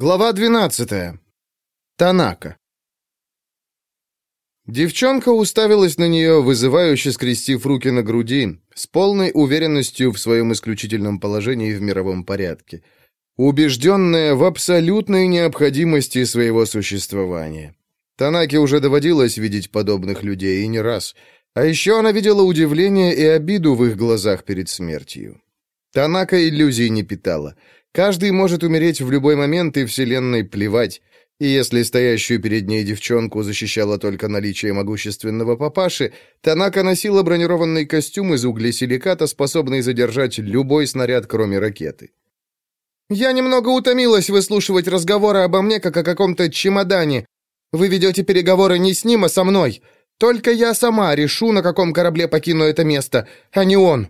Глава 12. Танака. Девчонка уставилась на нее, вызывающе скрестив руки на груди, с полной уверенностью в своем исключительном положении в мировом порядке, убежденная в абсолютной необходимости своего существования. Танаке уже доводилось видеть подобных людей и не раз, а еще она видела удивление и обиду в их глазах перед смертью. Танака иллюзий не питала — Каждый может умереть в любой момент, и Вселенной плевать. И если стоящую перед ней девчонку защищало только наличие могущественного папаши, Танака носила бронированный костюм из углесиликата, способный задержать любой снаряд, кроме ракеты. «Я немного утомилась выслушивать разговоры обо мне, как о каком-то чемодане. Вы ведете переговоры не с ним, а со мной. Только я сама решу, на каком корабле покину это место, а не он».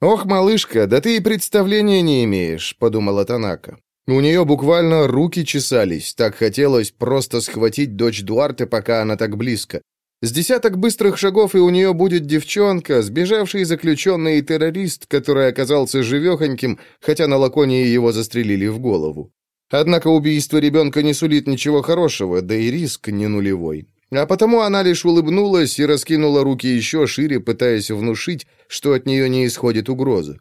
«Ох, малышка, да ты и представления не имеешь», — подумала Танака. У нее буквально руки чесались, так хотелось просто схватить дочь Дуарте, пока она так близко. С десяток быстрых шагов, и у нее будет девчонка, сбежавший заключенный террорист, который оказался живехоньким, хотя на Лаконии его застрелили в голову. Однако убийство ребенка не сулит ничего хорошего, да и риск не нулевой. А потому она лишь улыбнулась и раскинула руки еще шире, пытаясь внушить, что от нее не исходит угрозы.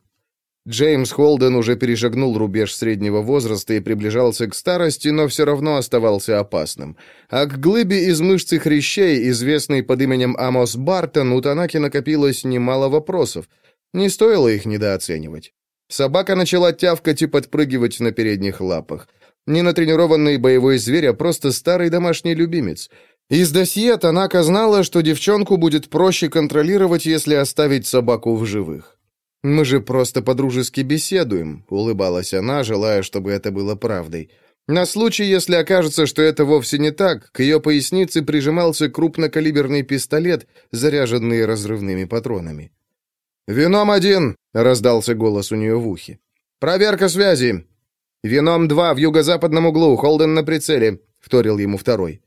Джеймс Холден уже перешагнул рубеж среднего возраста и приближался к старости, но все равно оставался опасным. А к глыбе из мышц и хрящей, известной под именем Амос Бартон, у Танаки накопилось немало вопросов. Не стоило их недооценивать. Собака начала тявкать и подпрыгивать на передних лапах. Не натренированный боевой зверь, а просто старый домашний любимец — из досье Танака знала, что девчонку будет проще контролировать, если оставить собаку в живых. «Мы же просто по-дружески беседуем», — улыбалась она, желая, чтобы это было правдой. На случай, если окажется, что это вовсе не так, к ее пояснице прижимался крупнокалиберный пистолет, заряженный разрывными патронами. «Вином один!» — раздался голос у нее в ухе. «Проверка связи!» «Вином два в юго-западном углу, Холден на прицеле», — вторил ему второй.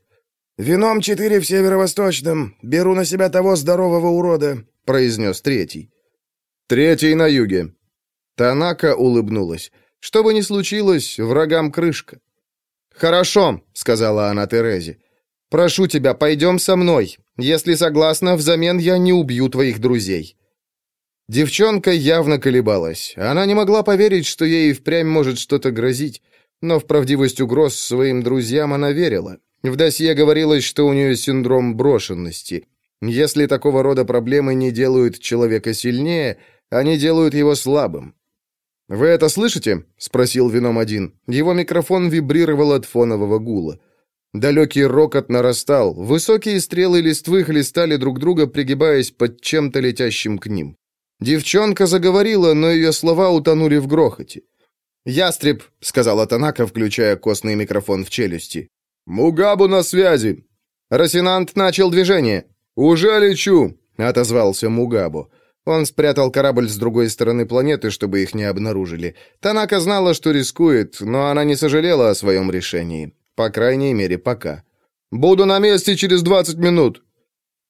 «Вином четыре в северо-восточном. Беру на себя того здорового урода», — произнес третий. «Третий на юге». Танака улыбнулась. «Что бы ни случилось, врагам крышка». «Хорошо», — сказала она Терезе. «Прошу тебя, пойдем со мной. Если согласна, взамен я не убью твоих друзей». Девчонка явно колебалась. Она не могла поверить, что ей впрямь может что-то грозить, но в правдивость угроз своим друзьям она верила. В досье говорилось, что у нее синдром брошенности. Если такого рода проблемы не делают человека сильнее, они делают его слабым. «Вы это слышите?» — спросил вином один. Его микрофон вибрировал от фонового гула. Далекий рокот нарастал, высокие стрелы листвы хлестали друг друга, пригибаясь под чем-то летящим к ним. Девчонка заговорила, но ее слова утонули в грохоте. «Ястреб», — сказала Танака, включая костный микрофон в челюсти. «Мугабу на связи!» Росинант начал движение. «Уже лечу!» — отозвался Мугабу. Он спрятал корабль с другой стороны планеты, чтобы их не обнаружили. Танака знала, что рискует, но она не сожалела о своем решении. По крайней мере, пока. «Буду на месте через 20 минут!»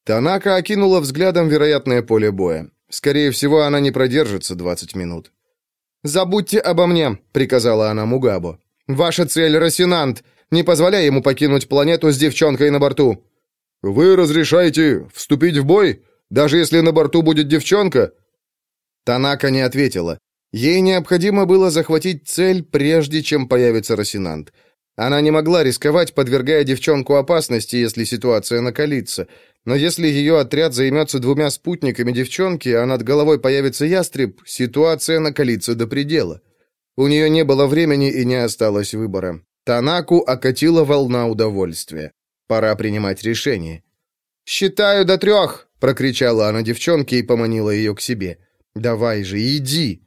Танака окинула взглядом вероятное поле боя. Скорее всего, она не продержится 20 минут. «Забудьте обо мне», — приказала она Мугабу. «Ваша цель — Росинант. Не позволяй ему покинуть планету с девчонкой на борту». «Вы разрешаете вступить в бой, даже если на борту будет девчонка?» Танака не ответила. Ей необходимо было захватить цель, прежде чем появится Росинант. Она не могла рисковать, подвергая девчонку опасности, если ситуация накалится. Но если ее отряд займется двумя спутниками девчонки, а над головой появится ястреб, ситуация накалится до предела. У нее не было времени и не осталось выбора. Танаку окатила волна удовольствия. Пора принимать решение. «Считаю до трех!» — прокричала она девчонке и поманила ее к себе. «Давай же, иди!»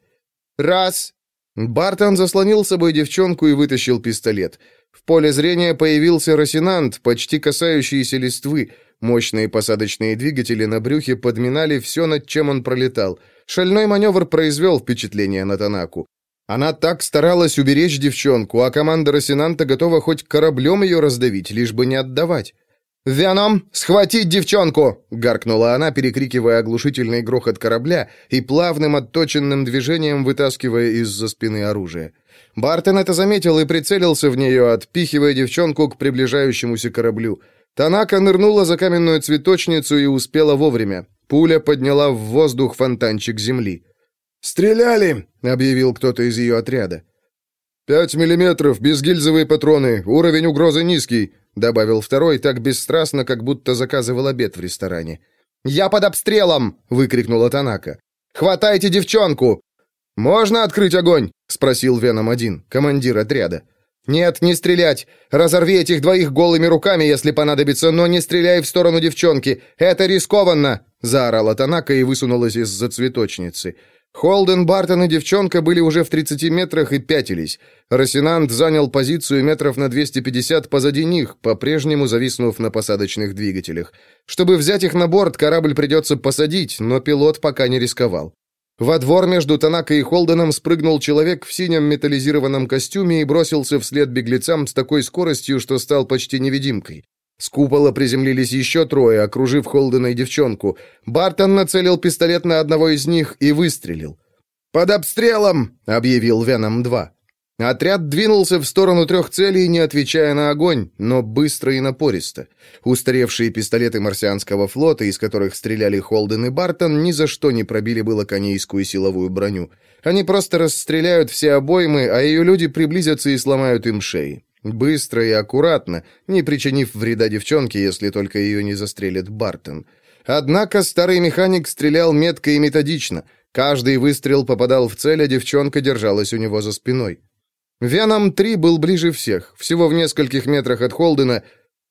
«Раз!» Бартон заслонил собой девчонку и вытащил пистолет. В поле зрения появился росинант, почти касающийся листвы. Мощные посадочные двигатели на брюхе подминали все, над чем он пролетал. Шальной маневр произвел впечатление на Танаку. Она так старалась уберечь девчонку, а команда Росинанта готова хоть кораблем ее раздавить, лишь бы не отдавать. «Веном, схватить девчонку!» — гаркнула она, перекрикивая оглушительный грохот корабля и плавным отточенным движением вытаскивая из-за спины оружие. Бартон это заметил и прицелился в нее, отпихивая девчонку к приближающемуся кораблю. Танака нырнула за каменную цветочницу и успела вовремя. Пуля подняла в воздух фонтанчик земли. «Стреляли!» — объявил кто-то из ее отряда. «Пять миллиметров, безгильзовые патроны, уровень угрозы низкий», — добавил второй так бесстрастно, как будто заказывал обед в ресторане. «Я под обстрелом!» — выкрикнула Танака. «Хватайте девчонку!» «Можно открыть огонь?» — спросил Веном-1, командир отряда. «Нет, не стрелять! Разорви этих двоих голыми руками, если понадобится, но не стреляй в сторону девчонки! Это рискованно!» — заорала Танака и высунулась из-за цветочницы. Холден, Бартон и девчонка были уже в 30 метрах и пятились. Росинант занял позицию метров на 250 позади них, по-прежнему зависнув на посадочных двигателях. Чтобы взять их на борт, корабль придется посадить, но пилот пока не рисковал. Во двор между Танакой и Холденом спрыгнул человек в синем металлизированном костюме и бросился вслед беглецам с такой скоростью, что стал почти невидимкой. С купола приземлились еще трое, окружив Холдена и девчонку. Бартон нацелил пистолет на одного из них и выстрелил. «Под обстрелом!» — объявил Веном-2. Отряд двинулся в сторону трех целей, не отвечая на огонь, но быстро и напористо. Устаревшие пистолеты марсианского флота, из которых стреляли Холден и Бартон, ни за что не пробили было конейскую силовую броню. Они просто расстреляют все обоймы, а ее люди приблизятся и сломают им шеи. Быстро и аккуратно, не причинив вреда девчонке, если только ее не застрелит Бартон. Однако старый механик стрелял метко и методично. Каждый выстрел попадал в цель, а девчонка держалась у него за спиной. Веном-3 был ближе всех, всего в нескольких метрах от Холдена,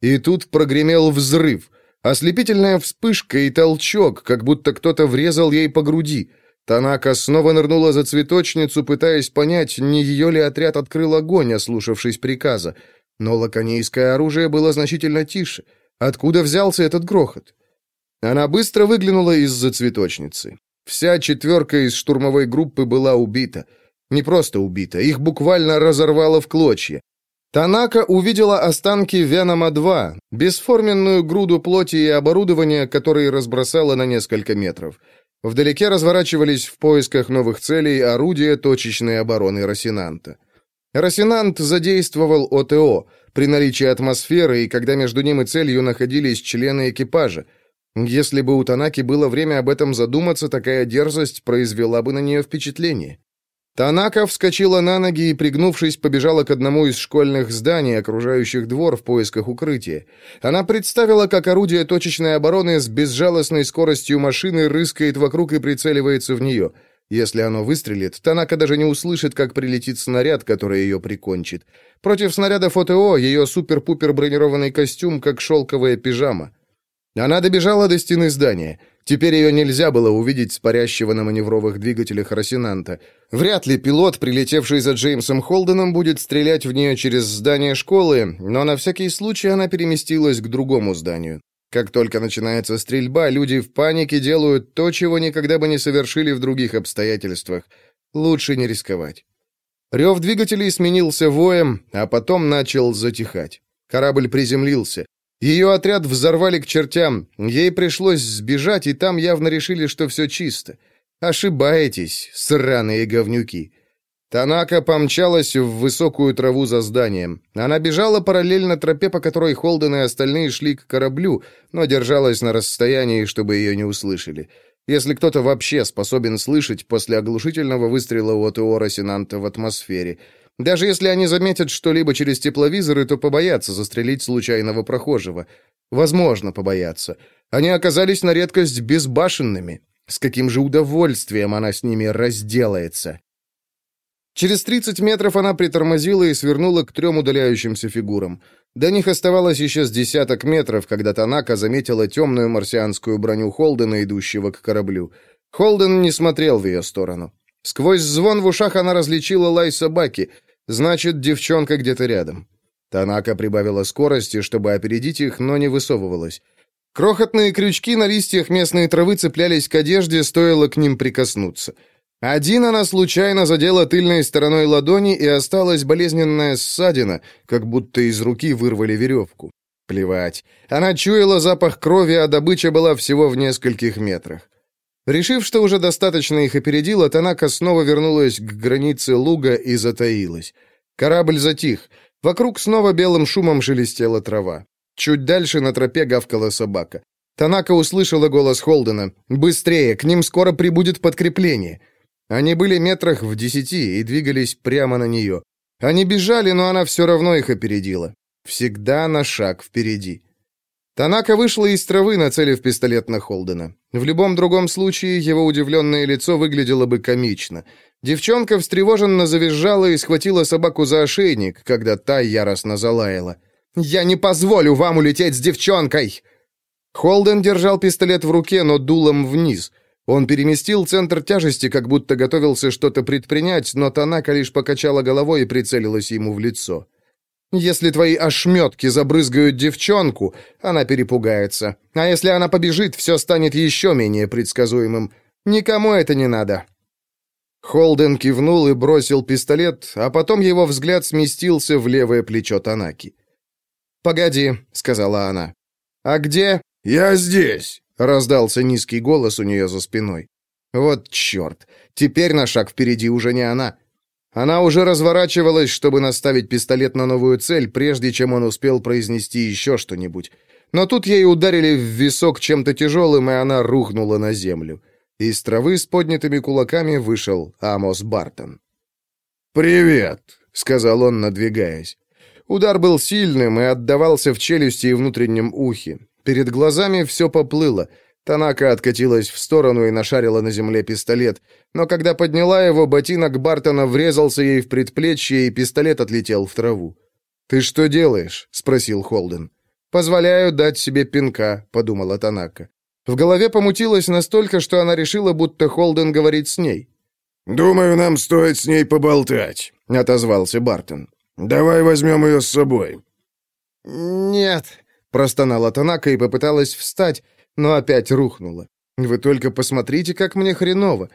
и тут прогремел взрыв. Ослепительная вспышка и толчок, как будто кто-то врезал ей по груди. Танака снова нырнула за цветочницу, пытаясь понять, не ее ли отряд открыл огонь, ослушавшись приказа. Но лаконейское оружие было значительно тише. Откуда взялся этот грохот? Она быстро выглянула из-за цветочницы. Вся четверка из штурмовой группы была убита. Не просто убита, их буквально разорвало в клочья. Танака увидела останки Венома-2, бесформенную груду плоти и оборудования, которые разбросала на несколько метров. Вдалеке разворачивались в поисках новых целей орудия точечной обороны Росинанта. Росинант задействовал ОТО при наличии атмосферы и когда между ним и целью находились члены экипажа. Если бы у Танаки было время об этом задуматься, такая дерзость произвела бы на нее впечатление. Танака вскочила на ноги и, пригнувшись, побежала к одному из школьных зданий, окружающих двор в поисках укрытия. Она представила, как орудие точечной обороны с безжалостной скоростью машины рыскает вокруг и прицеливается в нее. Если оно выстрелит, Танака даже не услышит, как прилетит снаряд, который ее прикончит. Против снарядов ОТО ее супер-пупер бронированный костюм, как шелковая пижама. Она добежала до стены здания. Теперь ее нельзя было увидеть с парящего на маневровых двигателях Росинанта. Вряд ли пилот, прилетевший за Джеймсом Холденом, будет стрелять в нее через здание школы, но на всякий случай она переместилась к другому зданию. Как только начинается стрельба, люди в панике делают то, чего никогда бы не совершили в других обстоятельствах. Лучше не рисковать. Рев двигателей сменился воем, а потом начал затихать. Корабль приземлился. Ее отряд взорвали к чертям. Ей пришлось сбежать, и там явно решили, что все чисто. Ошибаетесь, сраные говнюки. Танака помчалась в высокую траву за зданием. Она бежала параллельно тропе, по которой Холден и остальные шли к кораблю, но держалась на расстоянии, чтобы ее не услышали. Если кто-то вообще способен слышать после оглушительного выстрела от Иора в атмосфере — даже если они заметят что-либо через тепловизоры, то побоятся застрелить случайного прохожего. Возможно, побоятся. Они оказались на редкость безбашенными. С каким же удовольствием она с ними разделается. Через 30 метров она притормозила и свернула к трем удаляющимся фигурам. До них оставалось еще с десяток метров, когда Танака заметила темную марсианскую броню Холдена, идущего к кораблю. Холден не смотрел в ее сторону. Сквозь звон в ушах она различила лай собаки. Значит, девчонка где-то рядом. Танака прибавила скорости, чтобы опередить их, но не высовывалась. Крохотные крючки на листьях местной травы цеплялись к одежде, стоило к ним прикоснуться. Один она случайно задела тыльной стороной ладони, и осталась болезненная ссадина, как будто из руки вырвали веревку. Плевать. Она чуяла запах крови, а добыча была всего в нескольких метрах. Решив, что уже достаточно их опередила, Танака снова вернулась к границе луга и затаилась. Корабль затих. Вокруг снова белым шумом шелестела трава. Чуть дальше на тропе гавкала собака. Танака услышала голос Холдена. «Быстрее! К ним скоро прибудет подкрепление!» Они были метрах в десяти и двигались прямо на нее. Они бежали, но она все равно их опередила. Всегда на шаг впереди. Танака вышла из травы, нацелив пистолет на Холдена. В любом другом случае его удивленное лицо выглядело бы комично. Девчонка встревоженно завизжала и схватила собаку за ошейник, когда та яростно залаяла. «Я не позволю вам улететь с девчонкой!» Холден держал пистолет в руке, но дулом вниз. Он переместил центр тяжести, как будто готовился что-то предпринять, но Танака лишь покачала головой и прицелилась ему в лицо. Если твои ошметки забрызгают девчонку, она перепугается. А если она побежит, все станет еще менее предсказуемым. Никому это не надо». Холден кивнул и бросил пистолет, а потом его взгляд сместился в левое плечо Танаки. «Погоди», — сказала она. «А где?» «Я здесь», — раздался низкий голос у нее за спиной. «Вот черт! Теперь на шаг впереди уже не она. Она уже разворачивалась, чтобы наставить пистолет на новую цель, прежде чем он успел произнести еще что-нибудь. Но тут ей ударили в висок чем-то тяжелым, и она рухнула на землю. Из травы с поднятыми кулаками вышел Амос Бартон. «Привет», — сказал он, надвигаясь. Удар был сильным и отдавался в челюсти и внутреннем ухе. Перед глазами все поплыло — Танака откатилась в сторону и нашарила на земле пистолет, но когда подняла его, ботинок Бартона врезался ей в предплечье, и пистолет отлетел в траву. «Ты что делаешь?» — спросил Холден. «Позволяю дать себе пинка», — подумала Танака. В голове помутилось настолько, что она решила, будто Холден говорит с ней. «Думаю, нам стоит с ней поболтать», — отозвался Бартон. «Давай возьмем ее с собой». «Нет», — простонала Танака и попыталась встать, но опять рухнула. Вы только посмотрите, как мне хреново.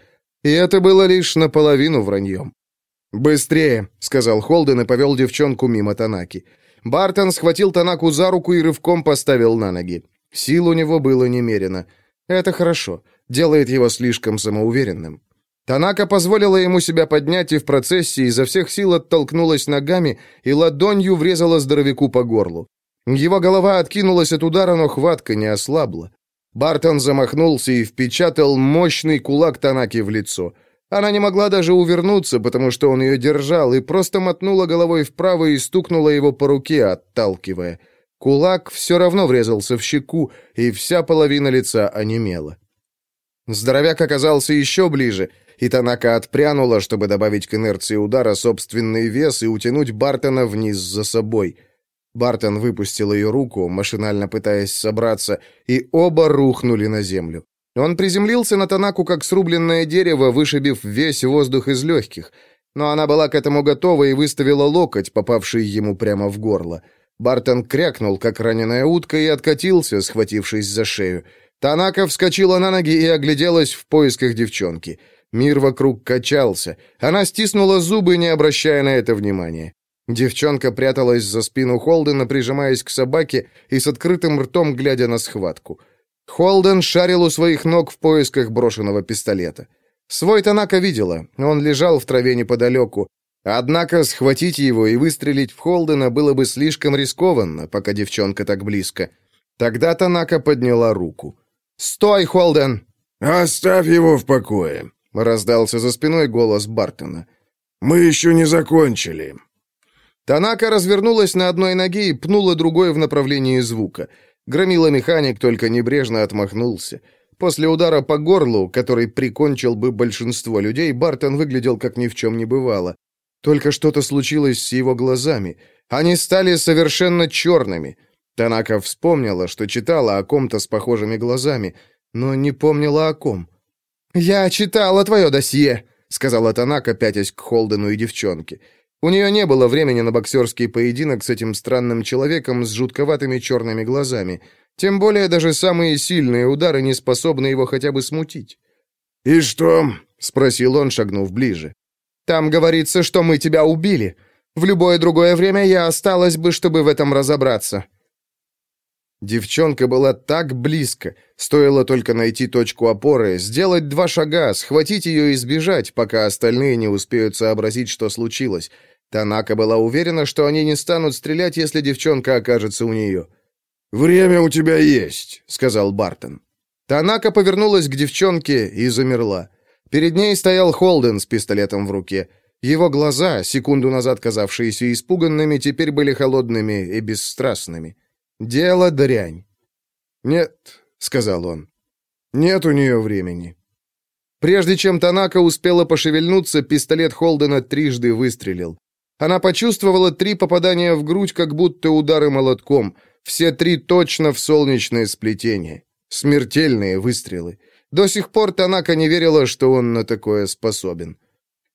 И это было лишь наполовину враньем. «Быстрее», — сказал Холден и повел девчонку мимо Танаки. Бартон схватил Танаку за руку и рывком поставил на ноги. Сил у него было немерено. Это хорошо, делает его слишком самоуверенным. Танака позволила ему себя поднять и в процессе изо всех сил оттолкнулась ногами и ладонью врезала здоровяку по горлу. Его голова откинулась от удара, но хватка не ослабла. Бартон замахнулся и впечатал мощный кулак Танаки в лицо. Она не могла даже увернуться, потому что он ее держал, и просто мотнула головой вправо и стукнула его по руке, отталкивая. Кулак все равно врезался в щеку, и вся половина лица онемела. Здоровяк оказался еще ближе, и Танака отпрянула, чтобы добавить к инерции удара собственный вес и утянуть Бартона вниз за собой. Бартон выпустил ее руку, машинально пытаясь собраться, и оба рухнули на землю. Он приземлился на Танаку, как срубленное дерево, вышибив весь воздух из легких. Но она была к этому готова и выставила локоть, попавший ему прямо в горло. Бартон крякнул, как раненая утка, и откатился, схватившись за шею. Танака вскочила на ноги и огляделась в поисках девчонки. Мир вокруг качался. Она стиснула зубы, не обращая на это внимания. Девчонка пряталась за спину Холдена, прижимаясь к собаке и с открытым ртом глядя на схватку. Холден шарил у своих ног в поисках брошенного пистолета. Свой Танака видела, он лежал в траве неподалеку. Однако схватить его и выстрелить в Холдена было бы слишком рискованно, пока девчонка так близко. Тогда Танака подняла руку. «Стой, Холден!» «Оставь его в покое», — раздался за спиной голос Бартона. «Мы еще не закончили. Танака развернулась на одной ноге и пнула другой в направлении звука. Громила механик только небрежно отмахнулся. После удара по горлу, который прикончил бы большинство людей, Бартон выглядел как ни в чем не бывало. Только что-то случилось с его глазами. Они стали совершенно черными. Танака вспомнила, что читала о ком-то с похожими глазами, но не помнила о ком. «Я читала твое досье», — сказала Танака, пятясь к Холдену и девчонке. У нее не было времени на боксерский поединок с этим странным человеком с жутковатыми черными глазами. Тем более даже самые сильные удары не способны его хотя бы смутить. «И что?» — спросил он, шагнув ближе. «Там говорится, что мы тебя убили. В любое другое время я осталась бы, чтобы в этом разобраться». Девчонка была так близко. Стоило только найти точку опоры, сделать два шага, схватить ее и сбежать, пока остальные не успеют сообразить, что случилось. Танака была уверена, что они не станут стрелять, если девчонка окажется у нее. «Время у тебя есть», — сказал Бартон. Танака повернулась к девчонке и замерла. Перед ней стоял Холден с пистолетом в руке. Его глаза, секунду назад казавшиеся испуганными, теперь были холодными и бесстрастными. Дело дрянь. «Нет», — сказал он, — «нет у нее времени». Прежде чем Танака успела пошевельнуться, пистолет Холдена трижды выстрелил. Она почувствовала три попадания в грудь, как будто удары молотком. Все три точно в солнечное сплетение. Смертельные выстрелы. До сих пор Танака не верила, что он на такое способен.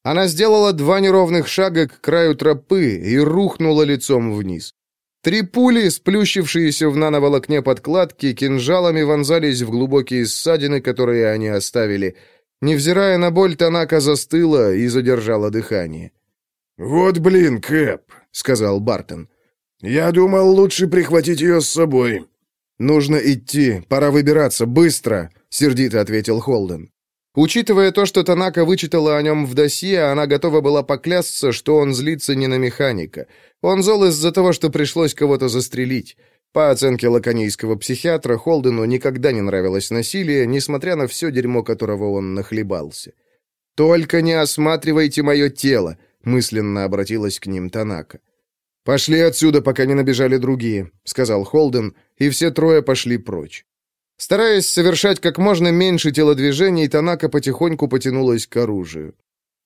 Она сделала два неровных шага к краю тропы и рухнула лицом вниз. Три пули, сплющившиеся в нановолокне подкладки, кинжалами вонзались в глубокие ссадины, которые они оставили. Невзирая на боль, Танака застыла и задержала дыхание. «Вот блин, Кэп», — сказал Бартон. «Я думал, лучше прихватить ее с собой». «Нужно идти, пора выбираться, быстро», — сердито ответил Холден. Учитывая то, что Танака вычитала о нем в досье, она готова была поклясться, что он злится не на механика. Он зол из-за того, что пришлось кого-то застрелить. По оценке лаконийского психиатра, Холдену никогда не нравилось насилие, несмотря на все дерьмо, которого он нахлебался. «Только не осматривайте мое тело», — мысленно обратилась к ним Танака. «Пошли отсюда, пока не набежали другие», — сказал Холден, и все трое пошли прочь. Стараясь совершать как можно меньше телодвижений, Танака потихоньку потянулась к оружию.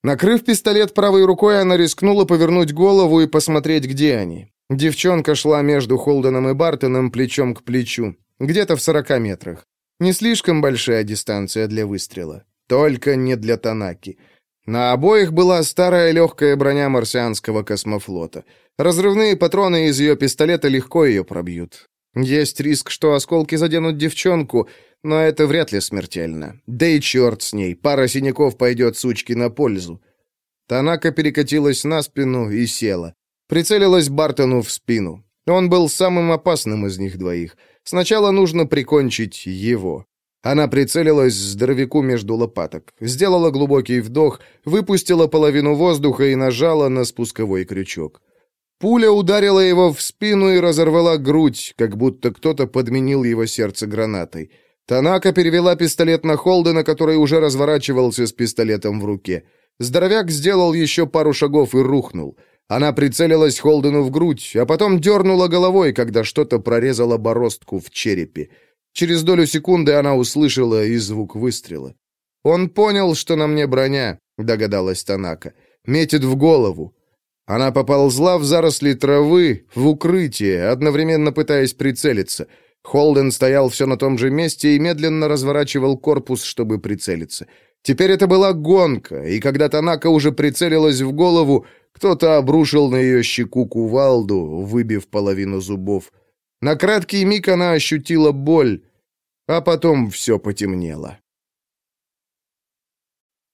Накрыв пистолет правой рукой, она рискнула повернуть голову и посмотреть, где они. Девчонка шла между Холденом и Бартоном плечом к плечу, где-то в сорока метрах. Не слишком большая дистанция для выстрела. Только не для Танаки. На обоих была старая легкая броня марсианского космофлота. Разрывные патроны из ее пистолета легко ее пробьют. Есть риск, что осколки заденут девчонку, но это вряд ли смертельно. Да и черт с ней, пара синяков пойдет сучке на пользу. Танака перекатилась на спину и села. Прицелилась Бартону в спину. Он был самым опасным из них двоих. Сначала нужно прикончить его. Она прицелилась здоровяку между лопаток, сделала глубокий вдох, выпустила половину воздуха и нажала на спусковой крючок. Пуля ударила его в спину и разорвала грудь, как будто кто-то подменил его сердце гранатой. Танака перевела пистолет на Холдена, который уже разворачивался с пистолетом в руке. Здоровяк сделал еще пару шагов и рухнул. Она прицелилась Холдену в грудь, а потом дернула головой, когда что-то прорезало бороздку в черепе. Через долю секунды она услышала и звук выстрела. «Он понял, что на мне броня», — догадалась Танака. «Метит в голову. Она поползла в заросли травы, в укрытие, одновременно пытаясь прицелиться. Холден стоял все на том же месте и медленно разворачивал корпус, чтобы прицелиться. Теперь это была гонка, и когда Танака уже прицелилась в голову, кто-то обрушил на ее щеку кувалду, выбив половину зубов. На краткий миг она ощутила боль, а потом все потемнело.